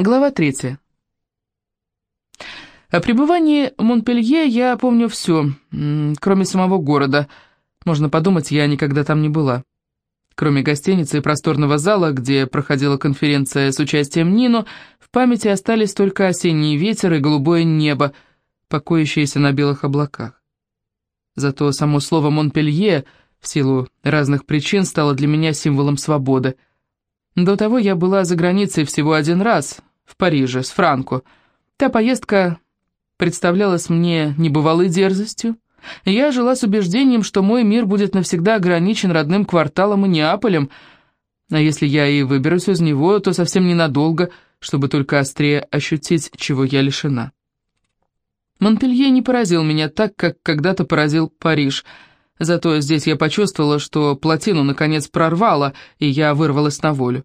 Глава третья. О пребывании в Монпелье я помню все, кроме самого города. Можно подумать, я никогда там не была. Кроме гостиницы и просторного зала, где проходила конференция с участием Нино, в памяти остались только осенний ветер и голубое небо, покоящееся на белых облаках. Зато само слово «Монпелье» в силу разных причин стало для меня символом свободы. До того я была за границей всего один раз, в Париже, с Франко. Та поездка представлялась мне небывалой дерзостью. Я жила с убеждением, что мой мир будет навсегда ограничен родным кварталом и Неаполем, а если я и выберусь из него, то совсем ненадолго, чтобы только острее ощутить, чего я лишена. Монпелье не поразил меня так, как когда-то поразил Париж, зато здесь я почувствовала, что плотину наконец прорвало, и я вырвалась на волю.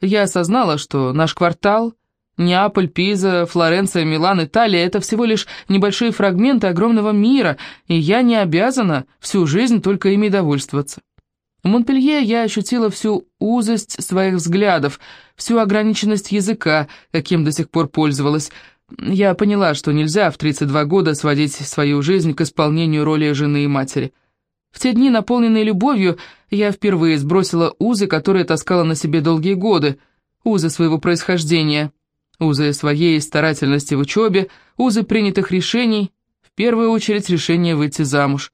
Я осознала, что наш квартал, Неаполь, Пиза, Флоренция, Милан, Италия — это всего лишь небольшие фрагменты огромного мира, и я не обязана всю жизнь только ими довольствоваться. В Монпелье я ощутила всю узость своих взглядов, всю ограниченность языка, каким до сих пор пользовалась. Я поняла, что нельзя в 32 года сводить свою жизнь к исполнению роли жены и матери. В те дни, наполненные любовью, я впервые сбросила узы, которые таскала на себе долгие годы, узы своего происхождения, узы своей старательности в учебе, узы принятых решений, в первую очередь решение выйти замуж.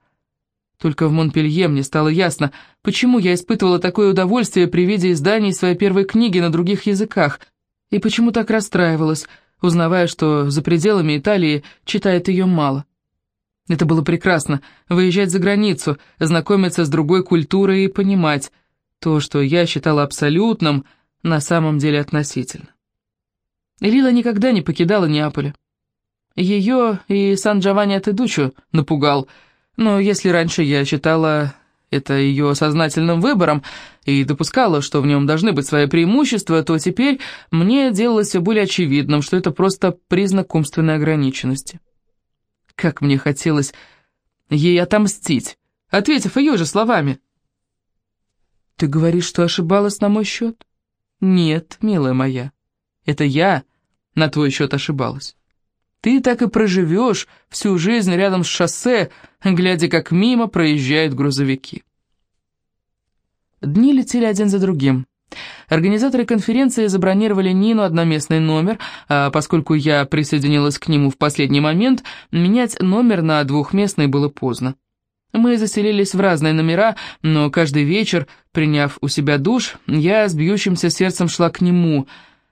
Только в Монпелье мне стало ясно, почему я испытывала такое удовольствие при виде изданий своей первой книги на других языках, и почему так расстраивалась, узнавая, что за пределами Италии читает ее мало. Это было прекрасно, выезжать за границу, знакомиться с другой культурой и понимать, то, что я считала абсолютным, на самом деле относительно. Лила никогда не покидала Неаполя. Ее и Сан-Джованни Тедучо напугал, но если раньше я считала это ее сознательным выбором и допускала, что в нем должны быть свои преимущества, то теперь мне делалось все более очевидным, что это просто признак умственной ограниченности. Как мне хотелось ей отомстить, ответив ее же словами. «Ты говоришь, что ошибалась на мой счет?» «Нет, милая моя, это я на твой счет ошибалась. Ты так и проживешь всю жизнь рядом с шоссе, глядя, как мимо проезжают грузовики». Дни летели один за другим. Организаторы конференции забронировали Нину одноместный номер, а поскольку я присоединилась к нему в последний момент, менять номер на двухместный было поздно. Мы заселились в разные номера, но каждый вечер, приняв у себя душ, я с бьющимся сердцем шла к нему.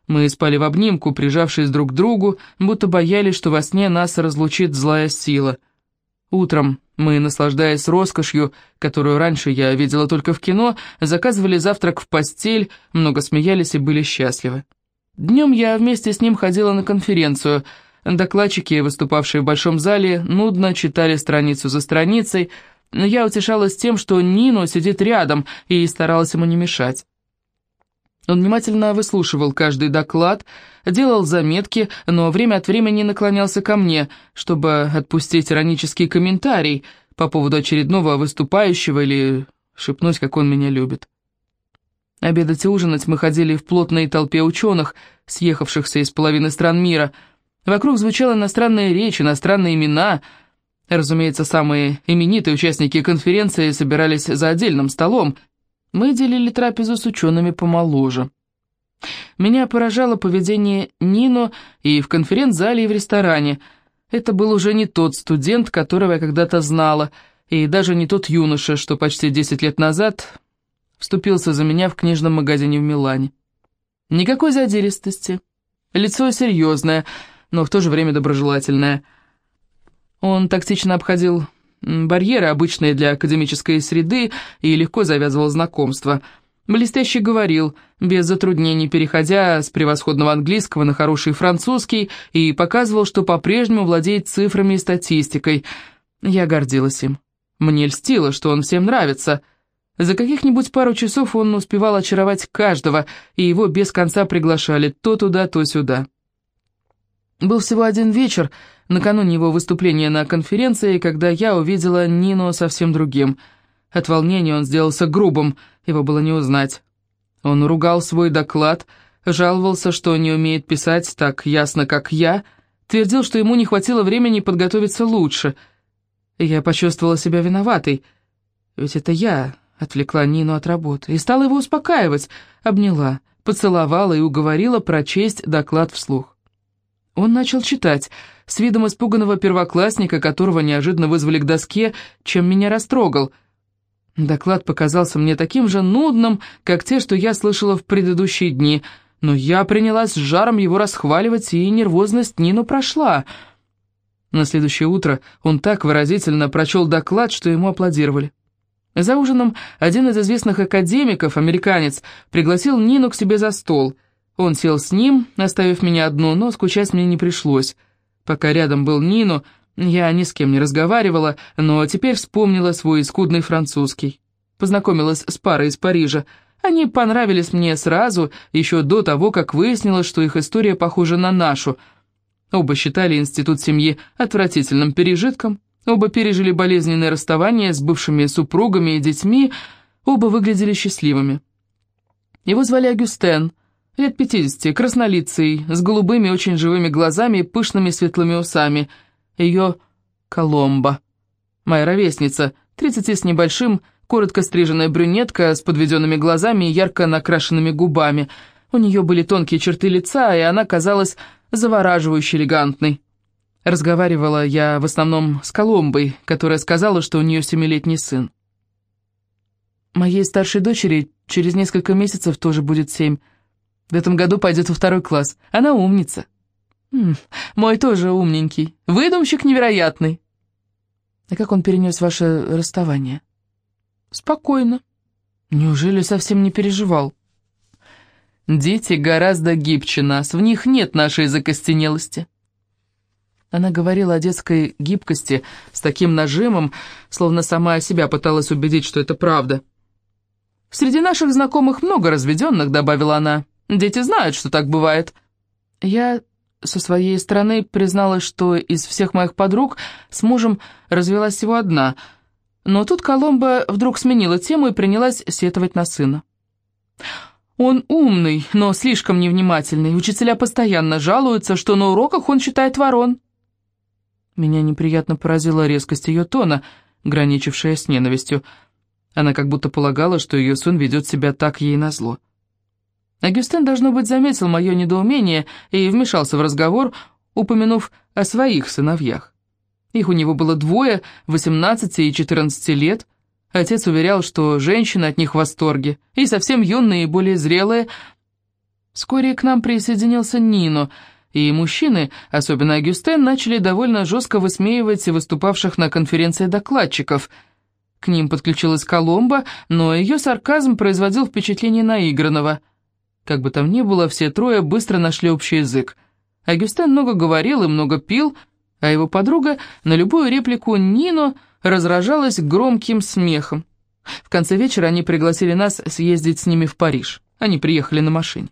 Мы спали в обнимку, прижавшись друг к другу, будто боялись, что во сне нас разлучит злая сила. Утром мы, наслаждаясь роскошью, которую раньше я видела только в кино, заказывали завтрак в постель, много смеялись и были счастливы. Днем я вместе с ним ходила на конференцию. Докладчики, выступавшие в большом зале, нудно читали страницу за страницей, но я утешалась тем, что Нино сидит рядом и старалась ему не мешать. Он внимательно выслушивал каждый доклад, делал заметки, но время от времени наклонялся ко мне, чтобы отпустить иронический комментарий по поводу очередного выступающего или шепнуть, как он меня любит. Обедать и ужинать мы ходили в плотной толпе ученых, съехавшихся из половины стран мира. Вокруг звучала иностранная речь, иностранные имена. Разумеется, самые именитые участники конференции собирались за отдельным столом — мы делили трапезу с учеными помоложе. Меня поражало поведение Нино и в конференц-зале, и в ресторане. Это был уже не тот студент, которого я когда-то знала, и даже не тот юноша, что почти 10 лет назад вступился за меня в книжном магазине в Милане. Никакой задиристости. Лицо серьезное, но в то же время доброжелательное. Он тактично обходил барьеры, обычные для академической среды, и легко завязывал знакомства. Блестяще говорил, без затруднений переходя с превосходного английского на хороший французский, и показывал, что по-прежнему владеет цифрами и статистикой. Я гордилась им. Мне льстило, что он всем нравится. За каких-нибудь пару часов он успевал очаровать каждого, и его без конца приглашали то туда, то сюда. Был всего один вечер, накануне его выступления на конференции, когда я увидела Нину совсем другим. От волнения он сделался грубым, его было не узнать. Он ругал свой доклад, Жаловался, что не умеет писать так ясно, как я, твердил, что ему не хватило времени подготовиться лучше. Я почувствовала себя виноватой, ведь это я отвлекла Нину от работы, и стала его успокаивать, обняла, поцеловала и уговорила прочесть доклад вслух. Он начал читать, с видом испуганного первоклассника, которого неожиданно вызвали к доске, чем меня растрогал. Доклад показался мне таким же нудным, как те, что я слышала в предыдущие дни, но я принялась с жаром его расхваливать, и нервозность Нину прошла. На следующее утро он так выразительно прочел доклад, что ему аплодировали. За ужином один из известных академиков, американец, пригласил Нину к себе за стол. Он сел с ним, оставив меня одну, но скучать мне не пришлось. Пока рядом был Нину, я ни с кем не разговаривала, но теперь вспомнила свой скудный французский. Познакомилась с парой из Парижа. Они понравились мне сразу, еще до того, как выяснилось, что их история похожа на нашу. Оба считали институт семьи отвратительным пережитком, Оба пережили болезненное расставание с бывшими супругами и детьми, оба выглядели счастливыми. Его звали Агюстен, лет 50, краснолицый, с голубыми очень живыми глазами и пышными светлыми усами. Ее Коломба. Моя ровесница, 30 с небольшим, коротко стриженная брюнетка с подведенными глазами и ярко накрашенными губами. У нее были тонкие черты лица, и она казалась завораживающе элегантной. Разговаривала я в основном с Коломбой, которая сказала, что у нее семилетний сын. Моей старшей дочери через несколько месяцев тоже будет семь. В этом году пойдет во второй класс. Она умница. М -м, мой тоже умненький. Выдумщик невероятный. А как он перенес ваше расставание? Спокойно. Неужели совсем не переживал? Дети гораздо гибче нас, в них нет нашей закостенелости. Она говорила о детской гибкости с таким нажимом, словно сама себя пыталась убедить, что это правда. «Среди наших знакомых много разведенных», — добавила она. «Дети знают, что так бывает». Я со своей стороны призналась, что из всех моих подруг с мужем развелась всего одна, но тут Коломба вдруг сменила тему и принялась сетовать на сына. «Он умный, но слишком невнимательный. Учителя постоянно жалуются, что на уроках он читает ворон». Меня неприятно поразила резкость ее тона, граничившая с ненавистью. Она как будто полагала, что ее сын ведет себя так ей назло. Агюстен, должно быть, заметил мое недоумение и вмешался в разговор, упомянув о своих сыновьях. Их у него было двое, 18 и 14 лет. Отец уверял, что женщины от них в восторге, и совсем юные и более зрелые. Вскоре к нам присоединился Нино — и мужчины, особенно Агюстен, начали довольно жестко высмеивать выступавших на конференции докладчиков. К ним подключилась Коломба, но ее сарказм производил впечатление наигранного. Как бы там ни было, все трое быстро нашли общий язык. Агюстен много говорил и много пил, а его подруга на любую реплику Нино разражалась громким смехом. В конце вечера они пригласили нас съездить с ними в Париж. Они приехали на машине.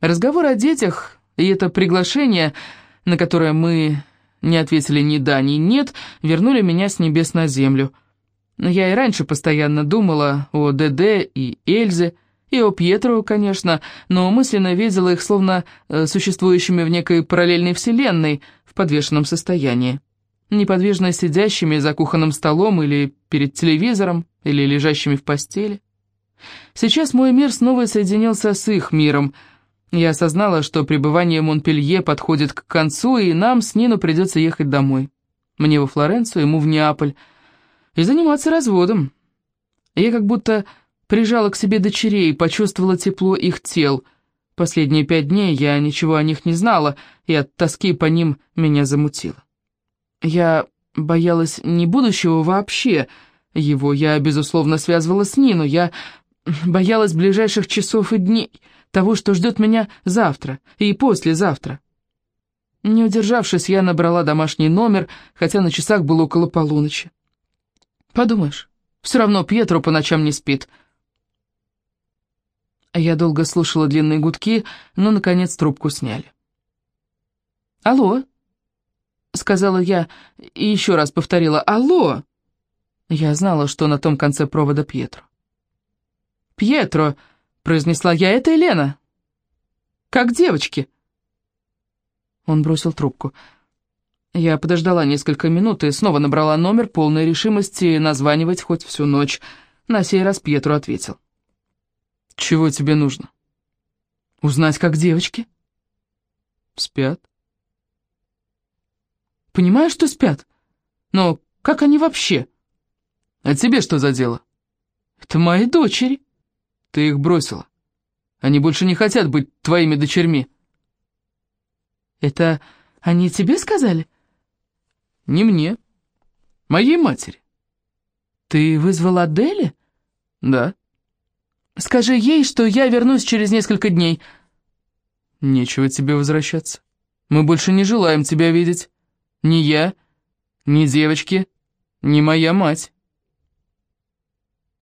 Разговор о детях и это приглашение, на которое мы не ответили ни да, ни нет, вернули меня с небес на землю. Я и раньше постоянно думала о ДД и Эльзе, и о Пьетро, конечно, но мысленно видела их словно э, существующими в некой параллельной вселенной в подвешенном состоянии. Неподвижно сидящими за кухонным столом или перед телевизором, или лежащими в постели. Сейчас мой мир снова соединился с их миром — я осознала, что пребывание в Монпелье подходит к концу, и нам с Нину придется ехать домой. Мне во Флоренцию, ему в Неаполь. И заниматься разводом. Я как будто прижала к себе дочерей, почувствовала тепло их тел. Последние пять дней я ничего о них не знала, и от тоски по ним меня замутило. Я боялась не будущего вообще. Его я, безусловно, связывала с Нину. Я боялась ближайших часов и дней того, что ждет меня завтра и послезавтра. Не удержавшись, я набрала домашний номер, хотя на часах было около полуночи. Подумаешь, все равно Пьетро по ночам не спит. Я долго слушала длинные гудки, но, наконец, трубку сняли. «Алло?» — сказала я и еще раз повторила «Алло!» Я знала, что на том конце провода Пьетро. «Пьетро!» — произнесла я. «Это Елена». как девочки?» Он бросил трубку. Я подождала несколько минут и снова набрала номер, полной решимости названивать хоть всю ночь. На сей раз Пьетро ответил. «Чего тебе нужно?» «Узнать, как девочки?» «Спят». «Понимаю, что спят. Но как они вообще?» «А тебе что за дело?» «Это мои дочери». «Ты их бросила. Они больше не хотят быть твоими дочерьми». «Это они тебе сказали?» «Не мне. Моей матери». «Ты вызвал Адели?» «Да». «Скажи ей, что я вернусь через несколько дней». «Нечего тебе возвращаться. Мы больше не желаем тебя видеть. Ни я, ни девочки, ни моя мать».